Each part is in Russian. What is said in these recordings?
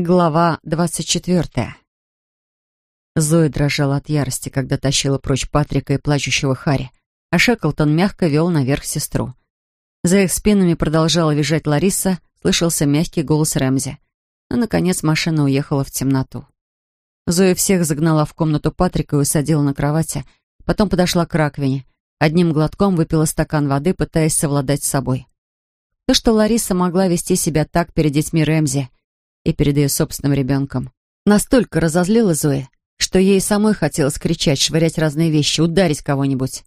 Глава двадцать четвертая. Зоя дрожала от ярости, когда тащила прочь Патрика и плачущего Хари, а Шеклтон мягко вел наверх сестру. За их спинами продолжала визжать Лариса, слышался мягкий голос Рэмзи. Но, наконец, машина уехала в темноту. Зоя всех загнала в комнату Патрика и усадила на кровати, потом подошла к раковине, одним глотком выпила стакан воды, пытаясь совладать с собой. То, что Лариса могла вести себя так перед детьми Рэмзи, и перед ее собственным ребенком. Настолько разозлила Зои, что ей самой хотелось кричать, швырять разные вещи, ударить кого-нибудь.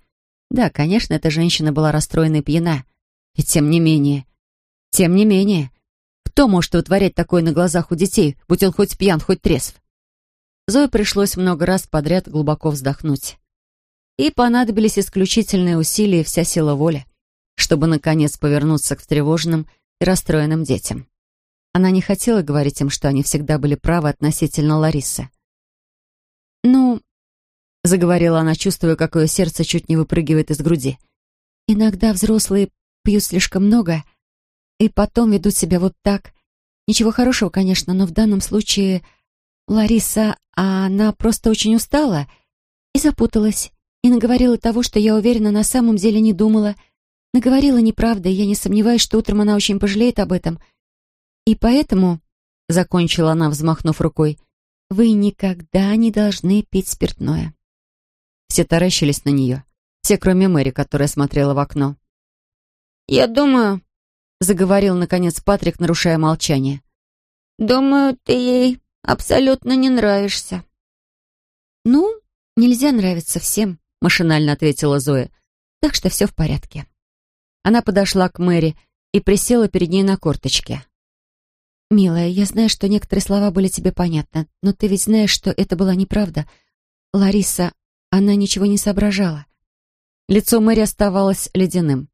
Да, конечно, эта женщина была расстроена и пьяна. И тем не менее... Тем не менее... Кто может вытворять такое на глазах у детей, будь он хоть пьян, хоть трезв? Зое пришлось много раз подряд глубоко вздохнуть. И понадобились исключительные усилия и вся сила воли, чтобы, наконец, повернуться к встревоженным и расстроенным детям. Она не хотела говорить им, что они всегда были правы относительно Ларисы. «Ну...» — заговорила она, чувствуя, как ее сердце чуть не выпрыгивает из груди. «Иногда взрослые пьют слишком много и потом ведут себя вот так. Ничего хорошего, конечно, но в данном случае Лариса, а она просто очень устала и запуталась, и наговорила того, что я уверена, на самом деле не думала. Наговорила неправда, и я не сомневаюсь, что утром она очень пожалеет об этом — и поэтому, — закончила она, взмахнув рукой, — вы никогда не должны пить спиртное. Все таращились на нее. Все, кроме Мэри, которая смотрела в окно. «Я думаю...» — заговорил, наконец, Патрик, нарушая молчание. «Думаю, ты ей абсолютно не нравишься». «Ну, нельзя нравиться всем», — машинально ответила Зоя. «Так что все в порядке». Она подошла к Мэри и присела перед ней на корточке. «Милая, я знаю, что некоторые слова были тебе понятны, но ты ведь знаешь, что это была неправда. Лариса, она ничего не соображала». Лицо Мэри оставалось ледяным.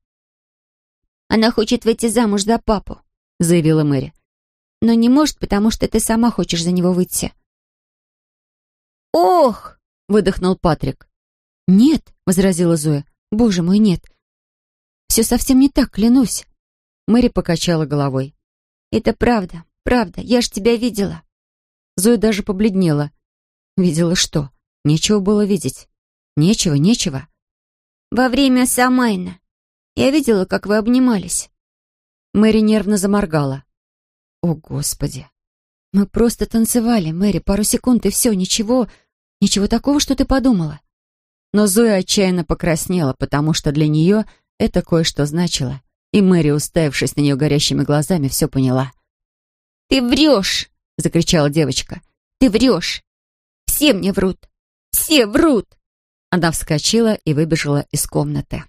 «Она хочет выйти замуж за папу», — заявила Мэри. «Но не может, потому что ты сама хочешь за него выйти». «Ох!» — выдохнул Патрик. «Нет», — возразила Зоя. «Боже мой, нет. Все совсем не так, клянусь». Мэри покачала головой. «Это правда. Правда, я ж тебя видела». Зоя даже побледнела. Видела что? Нечего было видеть. Нечего, нечего. «Во время Самайна. Я видела, как вы обнимались». Мэри нервно заморгала. «О, Господи! Мы просто танцевали, Мэри, пару секунд, и все, ничего, ничего такого, что ты подумала». Но Зоя отчаянно покраснела, потому что для нее это кое-что значило. И Мэри, уставившись на нее горящими глазами, все поняла. «Ты врешь!» — закричала девочка. «Ты врешь! Все мне врут! Все врут!» Она вскочила и выбежала из комнаты.